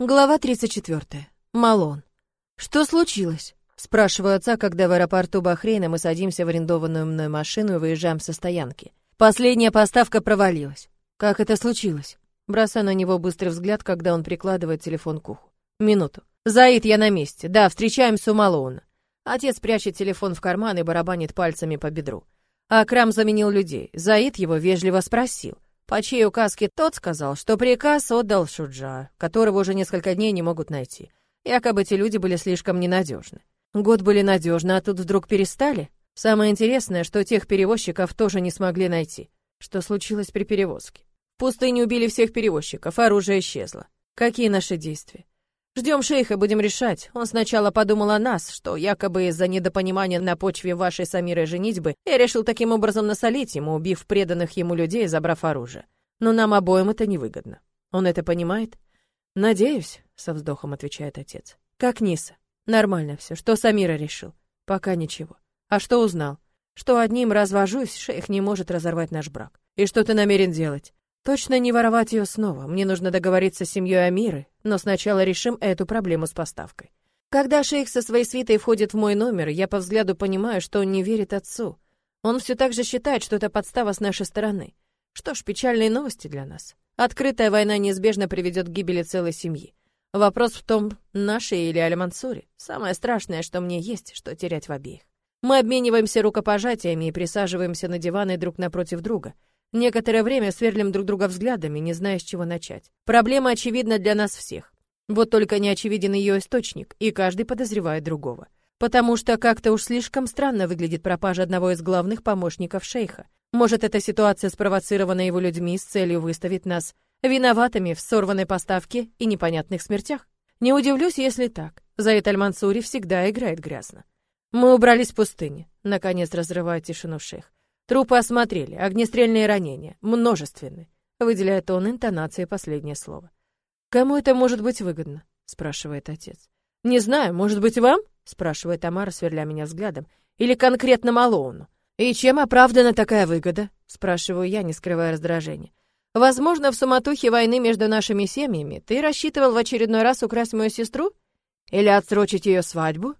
Глава 34. Малон. Что случилось? Спрашиваю отца, когда в аэропорту Бахрейна мы садимся в арендованную мной машину и выезжаем со стоянки. Последняя поставка провалилась. Как это случилось? Бросаю на него быстрый взгляд, когда он прикладывает телефон к уху. Минуту. Заид, я на месте. Да, встречаемся у Малоуна. Отец прячет телефон в карман и барабанит пальцами по бедру. Акрам заменил людей. Заид его вежливо спросил. По чьей указке тот сказал, что приказ отдал Шуджа, которого уже несколько дней не могут найти. Якобы эти люди были слишком ненадежны. Год были надежны, а тут вдруг перестали? Самое интересное, что тех перевозчиков тоже не смогли найти. Что случилось при перевозке? В пустыне убили всех перевозчиков, оружие исчезло. Какие наши действия? Ждем шейха, будем решать. Он сначала подумал о нас, что якобы из-за недопонимания на почве вашей Самирой женитьбы я решил таким образом насолить ему, убив преданных ему людей забрав оружие. Но нам обоим это невыгодно. Он это понимает? Надеюсь, со вздохом отвечает отец. Как Ниса? Нормально все. Что Самира решил? Пока ничего. А что узнал? Что одним развожусь, шейх не может разорвать наш брак. И что ты намерен делать? Точно не воровать ее снова. Мне нужно договориться с семьей Амиры, но сначала решим эту проблему с поставкой. Когда шейх со своей свитой входит в мой номер, я по взгляду понимаю, что он не верит отцу. Он все так же считает, что это подстава с нашей стороны. Что ж, печальные новости для нас. Открытая война неизбежно приведет к гибели целой семьи. Вопрос в том, нашей или Аль-Мансури. Самое страшное, что мне есть, что терять в обеих. Мы обмениваемся рукопожатиями и присаживаемся на диваны друг напротив друга — Некоторое время сверлим друг друга взглядами, не зная, с чего начать. Проблема очевидна для нас всех. Вот только не очевиден ее источник, и каждый подозревает другого. Потому что как-то уж слишком странно выглядит пропажа одного из главных помощников шейха. Может, эта ситуация спровоцирована его людьми с целью выставить нас виноватыми в сорванной поставке и непонятных смертях? Не удивлюсь, если так. Заид Аль-Мансури всегда играет грязно. Мы убрались в пустыне. Наконец разрывает тишину шейх. Трупы осмотрели, огнестрельные ранения, множественные. Выделяет он интонацией последнее слово. Кому это может быть выгодно? спрашивает отец. Не знаю, может быть, вам? спрашивает Тамара, сверля меня взглядом. Или конкретно Малоуну. И чем оправдана такая выгода? спрашиваю я, не скрывая раздражения. Возможно, в суматохе войны между нашими семьями ты рассчитывал в очередной раз украсть мою сестру? Или отсрочить ее свадьбу?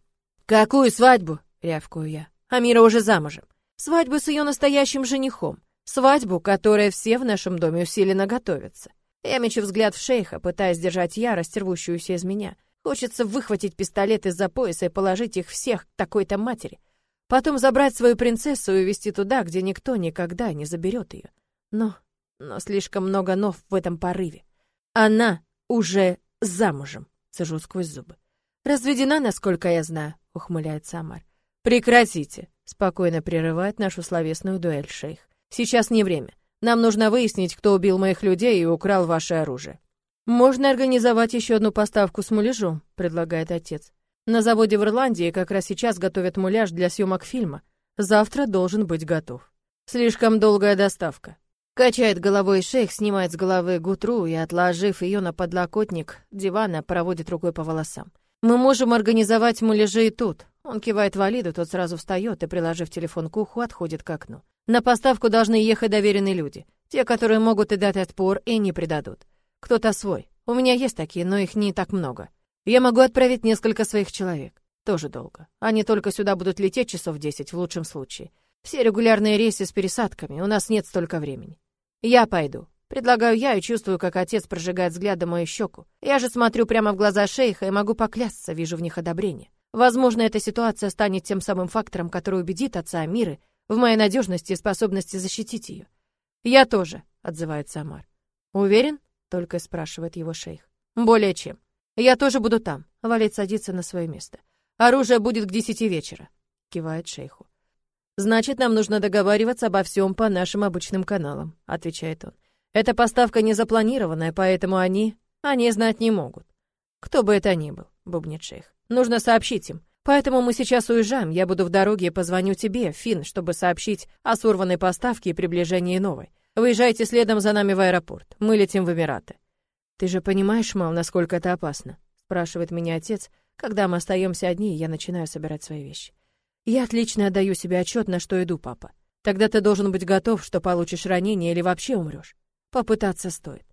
Какую свадьбу? рявкую я. Амира уже замужем. Свадьбу с ее настоящим женихом. Свадьбу, которой все в нашем доме усиленно готовятся. Я мечу взгляд в шейха, пытаясь держать ярость, рвущуюся из меня. Хочется выхватить пистолет из-за пояса и положить их всех к такой-то матери. Потом забрать свою принцессу и увезти туда, где никто никогда не заберет ее. Но, но слишком много нов в этом порыве. Она уже замужем, сажу сквозь зубы. Разведена, насколько я знаю, ухмыляется Амар. Прекратите, Спокойно прерывает нашу словесную дуэль шейх. Сейчас не время. Нам нужно выяснить, кто убил моих людей и украл ваше оружие. Можно организовать еще одну поставку с муляжом, предлагает отец. На заводе в Ирландии как раз сейчас готовят муляж для съемок фильма. Завтра должен быть готов. Слишком долгая доставка. Качает головой шейх, снимает с головы гутру и, отложив ее на подлокотник дивана, проводит рукой по волосам. Мы можем организовать муляжи и тут. Он кивает Валиду, тот сразу встает и, приложив телефон к уху, отходит к окну. На поставку должны ехать доверенные люди, те, которые могут и дать отпор, и не предадут. Кто-то свой. У меня есть такие, но их не так много. Я могу отправить несколько своих человек. Тоже долго. Они только сюда будут лететь часов десять в лучшем случае. Все регулярные рейсы с пересадками, у нас нет столько времени. Я пойду. Предлагаю я и чувствую, как отец прожигает взглядом мою щеку. Я же смотрю прямо в глаза шейха и могу поклясться, вижу в них одобрение. Возможно, эта ситуация станет тем самым фактором, который убедит отца Амиры в моей надежности и способности защитить ее. «Я тоже», — отзывается Амар. «Уверен?» — только спрашивает его шейх. «Более чем. Я тоже буду там». Валет садится на свое место. «Оружие будет к десяти вечера», — кивает шейху. «Значит, нам нужно договариваться обо всем по нашим обычным каналам», — отвечает он. «Эта поставка не запланированная, поэтому они... они знать не могут». «Кто бы это ни был», — бубнит шейх. Нужно сообщить им. Поэтому мы сейчас уезжаем. Я буду в дороге и позвоню тебе, Фин, чтобы сообщить о сорванной поставке и приближении новой. Выезжайте следом за нами в аэропорт. Мы летим в Эмираты. Ты же понимаешь, Мал, насколько это опасно? спрашивает меня отец, когда мы остаемся одни, я начинаю собирать свои вещи. Я отлично отдаю себе отчет, на что иду, папа. Тогда ты должен быть готов, что получишь ранение или вообще умрешь. Попытаться стоит.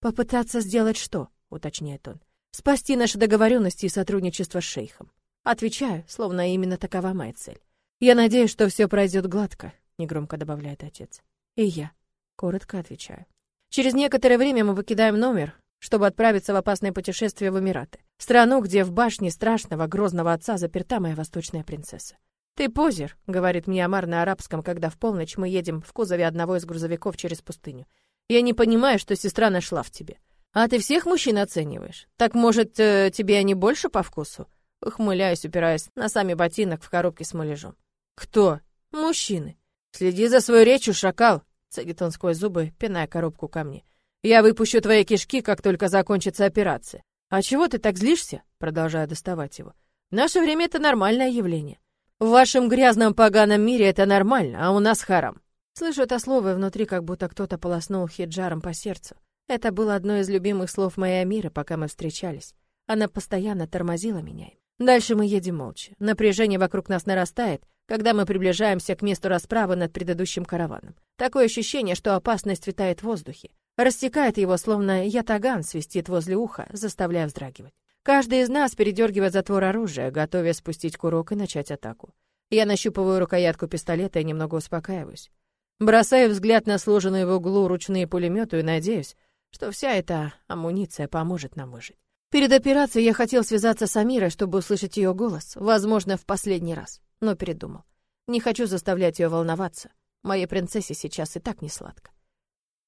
Попытаться сделать что? уточняет он. Спасти наши договоренности и сотрудничество с шейхом. Отвечаю, словно именно такова моя цель. Я надеюсь, что все пройдет гладко, негромко добавляет отец. И я коротко отвечаю. Через некоторое время мы покидаем номер, чтобы отправиться в опасное путешествие в Эмираты, страну, где в башне страшного грозного отца заперта моя восточная принцесса. «Ты позер», — говорит мне Амар на арабском, когда в полночь мы едем в кузове одного из грузовиков через пустыню. «Я не понимаю, что сестра нашла в тебе. А ты всех мужчин оцениваешь? Так, может, э, тебе они больше по вкусу?» Ухмыляюсь, упираясь носами ботинок в коробке с муляжом. «Кто?» «Мужчины». «Следи за своей речью, шакал!» — цедит он сквозь зубы, пиная коробку ко мне. «Я выпущу твои кишки, как только закончится операция». «А чего ты так злишься?» — продолжаю доставать его. «В наше время это нормальное явление. В вашем грязном поганом мире это нормально, а у нас харам». Слышу это слово, и внутри как будто кто-то полоснул хиджаром по сердцу. Это было одно из любимых слов моей Амиры, пока мы встречались. Она постоянно тормозила меня. Дальше мы едем молча. Напряжение вокруг нас нарастает, когда мы приближаемся к месту расправы над предыдущим караваном. Такое ощущение, что опасность витает в воздухе. Растекает его, словно ятаган свистит возле уха, заставляя вздрагивать. Каждый из нас передергивает затвор оружия, готовя спустить курок и начать атаку. Я нащупываю рукоятку пистолета и немного успокаиваюсь. Бросаю взгляд на сложенные в углу ручные пулеметы и надеюсь, что вся эта амуниция поможет нам выжить. Перед операцией я хотел связаться с Амирой, чтобы услышать ее голос, возможно, в последний раз, но передумал. Не хочу заставлять ее волноваться. Моей принцессе сейчас и так не сладко.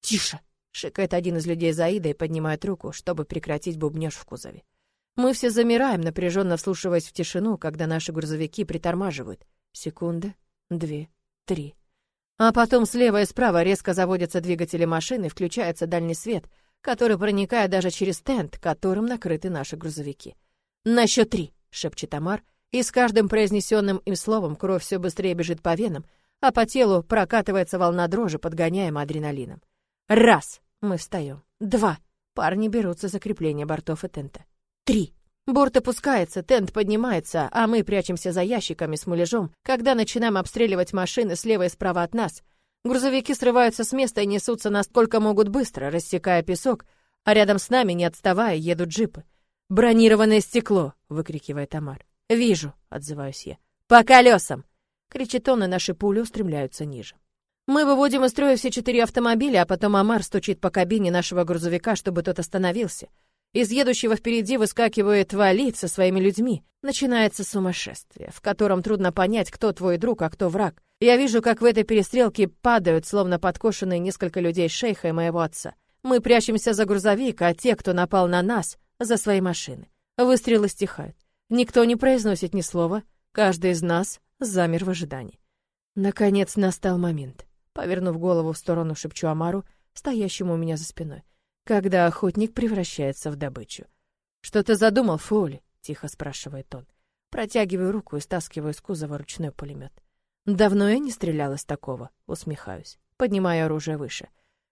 «Тише!» — шикает один из людей Заида и поднимает руку, чтобы прекратить бубнёж в кузове. Мы все замираем, напряженно вслушиваясь в тишину, когда наши грузовики притормаживают. Секунда, две, три. А потом слева и справа резко заводятся двигатели машины, включается дальний свет, который проникает даже через тент, которым накрыты наши грузовики. «На счет три!» — шепчет Амар, и с каждым произнесенным им словом кровь все быстрее бежит по венам, а по телу прокатывается волна дрожи, подгоняемая адреналином. «Раз!» — мы встаем. «Два!» — парни берутся за крепление бортов и тента. Три. Борт опускается, тент поднимается, а мы прячемся за ящиками с муляжом, когда начинаем обстреливать машины слева и справа от нас. Грузовики срываются с места и несутся насколько могут быстро, рассекая песок, а рядом с нами, не отставая, едут джипы. «Бронированное стекло!» — выкрикивает Амар. «Вижу!» — отзываюсь я. «По колесам!» — кричит он, и наши пули устремляются ниже. Мы выводим из строя все четыре автомобиля, а потом Амар стучит по кабине нашего грузовика, чтобы тот остановился — из едущего впереди выскакивает Валид со своими людьми. Начинается сумасшествие, в котором трудно понять, кто твой друг, а кто враг. Я вижу, как в этой перестрелке падают, словно подкошенные несколько людей шейха и моего отца. Мы прячемся за грузовик, а те, кто напал на нас, за свои машины. Выстрелы стихают. Никто не произносит ни слова. Каждый из нас замер в ожидании. Наконец настал момент. Повернув голову в сторону, шепчу Амару, стоящему у меня за спиной когда охотник превращается в добычу. «Что ты задумал, Фоули?» — тихо спрашивает он. Протягиваю руку и стаскиваю с кузова ручной пулемет. «Давно я не стрелял из такого», — усмехаюсь, поднимая оружие выше.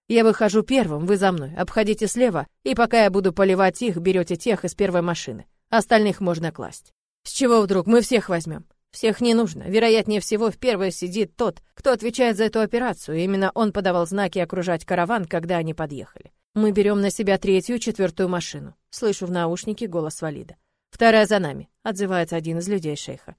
«Я выхожу первым, вы за мной, обходите слева, и пока я буду поливать их, берете тех из первой машины. Остальных можно класть». «С чего вдруг? Мы всех возьмем». «Всех не нужно. Вероятнее всего, в первой сидит тот, кто отвечает за эту операцию. Именно он подавал знаки окружать караван, когда они подъехали. Мы берем на себя третью, четвертую машину. Слышу в наушнике голос Валида. Вторая за нами, отзывается один из людей шейха.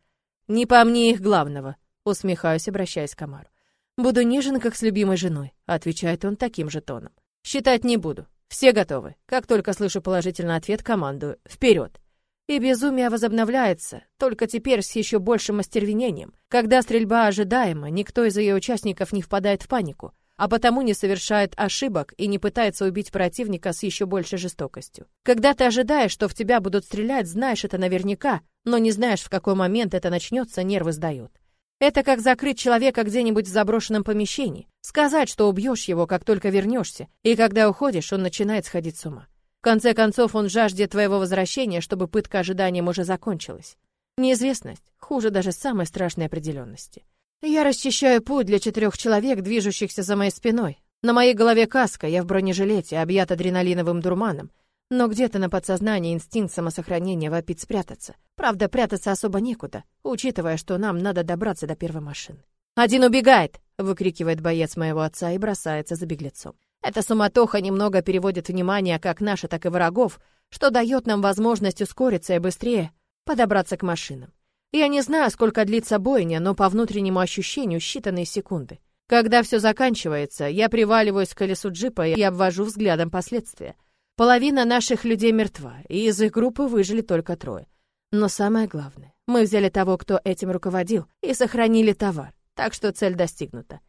Не по мне их главного, усмехаюсь, обращаясь к Амару. Буду нежен, как с любимой женой, отвечает он таким же тоном. Считать не буду. Все готовы. Как только слышу положительный ответ, командую «Вперед!». И безумие возобновляется, только теперь с еще большим остервенением. Когда стрельба ожидаема, никто из ее участников не впадает в панику а потому не совершает ошибок и не пытается убить противника с еще большей жестокостью. Когда ты ожидаешь, что в тебя будут стрелять, знаешь это наверняка, но не знаешь, в какой момент это начнется, нервы сдают. Это как закрыть человека где-нибудь в заброшенном помещении, сказать, что убьешь его, как только вернешься, и когда уходишь, он начинает сходить с ума. В конце концов, он жаждет твоего возвращения, чтобы пытка ожиданием уже закончилась. Неизвестность хуже даже самой страшной определенности. Я расчищаю путь для четырех человек, движущихся за моей спиной. На моей голове каска, я в бронежилете, объят адреналиновым дурманом. Но где-то на подсознании инстинкт самосохранения вопит спрятаться. Правда, прятаться особо некуда, учитывая, что нам надо добраться до первой машины. «Один убегает!» — выкрикивает боец моего отца и бросается за беглецом. Эта суматоха немного переводит внимание как наши, так и врагов, что дает нам возможность ускориться и быстрее подобраться к машинам. Я не знаю, сколько длится бойня, но по внутреннему ощущению считанные секунды. Когда все заканчивается, я приваливаюсь к колесу джипа и обвожу взглядом последствия. Половина наших людей мертва, и из их группы выжили только трое. Но самое главное, мы взяли того, кто этим руководил, и сохранили товар, так что цель достигнута.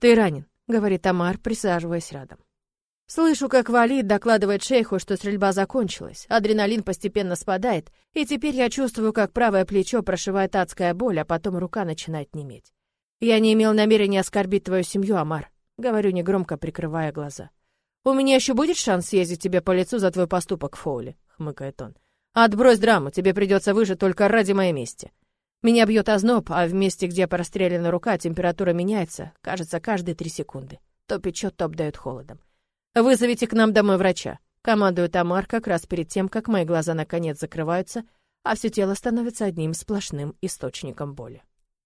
«Ты ранен», — говорит Тамар, присаживаясь рядом. Слышу, как Валид докладывает шейху, что стрельба закончилась, адреналин постепенно спадает, и теперь я чувствую, как правое плечо прошивает адская боль, а потом рука начинает неметь. «Я не имел намерения оскорбить твою семью, Амар», — говорю негромко, прикрывая глаза. «У меня еще будет шанс съездить тебе по лицу за твой поступок, Фоули», — хмыкает он. «Отбрось драму, тебе придется выжить только ради моей мести». Меня бьет озноб, а в месте, где прострелена рука, температура меняется, кажется, каждые три секунды. То печет, то обдает холодом. «Вызовите к нам домой врача», — командует Тамар как раз перед тем, как мои глаза наконец закрываются, а все тело становится одним сплошным источником боли.